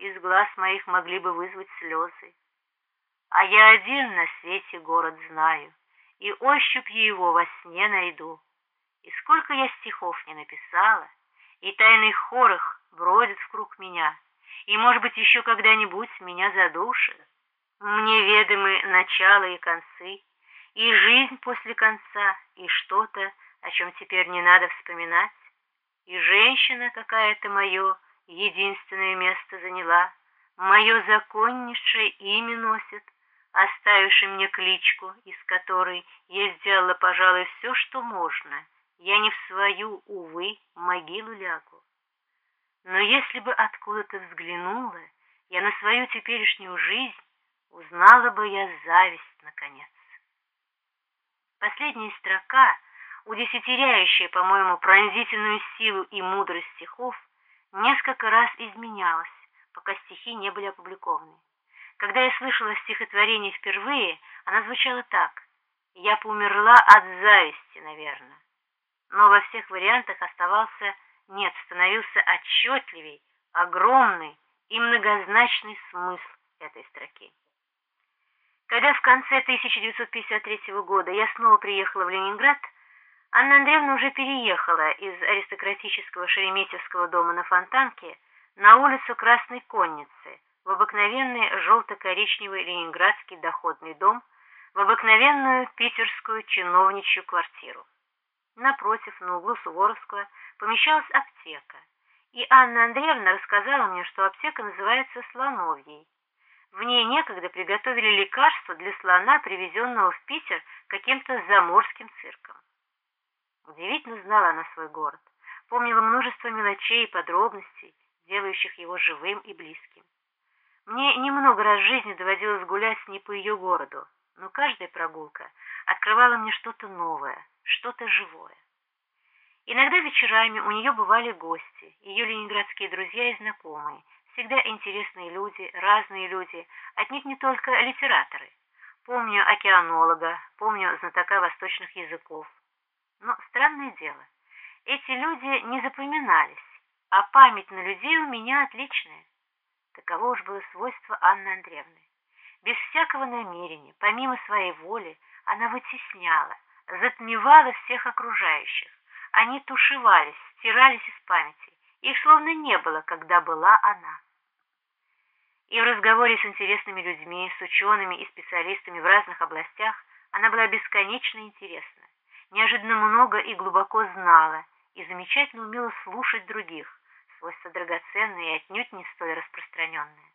из глаз моих могли бы вызвать слезы. А я один на свете город знаю, и ощупью его во сне найду. И сколько я стихов не написала, и тайный хор их бродит вкруг меня, и, может быть, еще когда-нибудь меня задушит. Мне ведомы начало и концы, и жизнь после конца, и что-то, о чем теперь не надо вспоминать, и женщина какая-то мое единственное место заняла, мое законнейшее имя носит, оставивший мне кличку, из которой я сделала, пожалуй, все, что можно. Я не в свою, увы, могилу лягу. Но если бы откуда-то взглянула я на свою теперешнюю жизнь, узнала бы я зависть, наконец. Последняя строка, удесятеряющая, по-моему, пронзительную силу и мудрость стихов, несколько раз изменялась, пока стихи не были опубликованы. Когда я слышала стихотворение впервые, она звучала так. Я поумерла от зависти, наверное. Но во всех вариантах оставался, нет, становился отчетливей, огромный и многозначный смысл этой строки. Когда в конце 1953 года я снова приехала в Ленинград, Анна Андреевна уже переехала из аристократического Шереметьевского дома на Фонтанке на улицу Красной Конницы, в обыкновенный желто-коричневый ленинградский доходный дом, в обыкновенную питерскую чиновничью квартиру. Напротив, на углу Суворовского, помещалась аптека, и Анна Андреевна рассказала мне, что аптека называется Слоновьей. В ней некогда приготовили лекарство для слона, привезенного в Питер каким-то заморским цирком. Удивительно знала она свой город, помнила множество мелочей и подробностей, делающих его живым и близким. Мне немного раз в жизни доводилось гулять не по ее городу, но каждая прогулка открывала мне что-то новое, что-то живое. Иногда вечерами у нее бывали гости, ее ленинградские друзья и знакомые, всегда интересные люди, разные люди, отнюдь не только литераторы. Помню океанолога, помню знатока восточных языков. Но странное дело, эти люди не запоминались, а память на людей у меня отличная. Таково уж было свойство Анны Андреевны. Без всякого намерения, помимо своей воли, она вытесняла, затмевала всех окружающих. Они тушевались, стирались из памяти. Их словно не было, когда была она. И в разговоре с интересными людьми, с учеными и специалистами в разных областях она была бесконечно интересна, неожиданно много и глубоко знала и замечательно умела слушать других, свойство драгоценное и отнюдь не столь распространенное.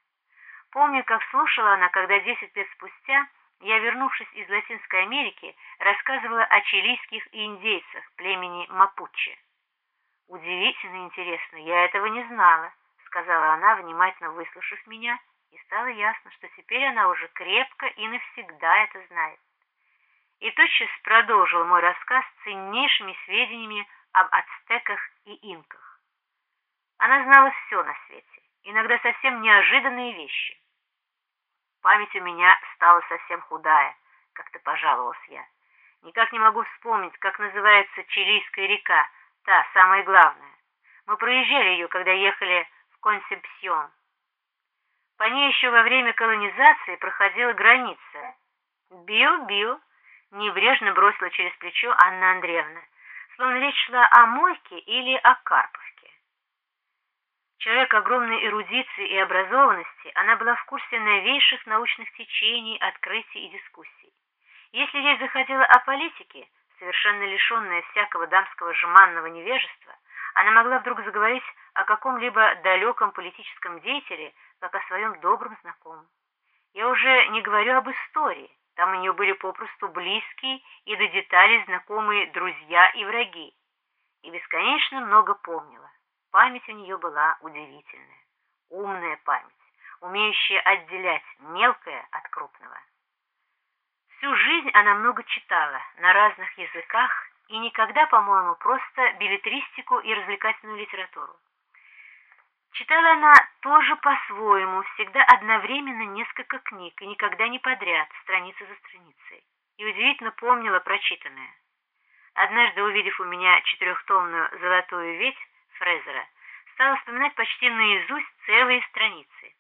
Помню, как слушала она, когда десять лет спустя я, вернувшись из Латинской Америки, рассказывала о чилийских индейцах племени Мапуче. «Удивительно интересно, я этого не знала», — сказала она, внимательно выслушав меня, и стало ясно, что теперь она уже крепко и навсегда это знает. И тотчас продолжила мой рассказ ценнейшими сведениями об ацтеках и инках. Она знала все на свете, иногда совсем неожиданные вещи. Память у меня стала совсем худая, как-то пожаловалась я. Никак не могу вспомнить, как называется Чилийская река, та, самая главная. Мы проезжали ее, когда ехали в Консепсьон. По ней еще во время колонизации проходила граница. «Бил-бил», — небрежно бросила через плечо Анна Андреевна, словно речь шла о мойке или о карповке. Человек огромной эрудиции и образованности, она была в курсе новейших научных течений, открытий и дискуссий. Если речь заходила о политике, совершенно лишенная всякого дамского жеманного невежества, она могла вдруг заговорить о каком-либо далеком политическом деятеле, как о своем добром знакомом. Я уже не говорю об истории, там у нее были попросту близкие и до деталей знакомые друзья и враги, и бесконечно много помнила. Память у нее была удивительная, умная память, умеющая отделять мелкое от крупного. Всю жизнь она много читала на разных языках и никогда, по-моему, просто билетристику и развлекательную литературу. Читала она тоже по-своему, всегда одновременно несколько книг и никогда не подряд, страница за страницей. И удивительно помнила прочитанное. Однажды, увидев у меня четырехтомную «Золотую ведь», Фрезера, стала вспоминать почти наизусть целые страницы.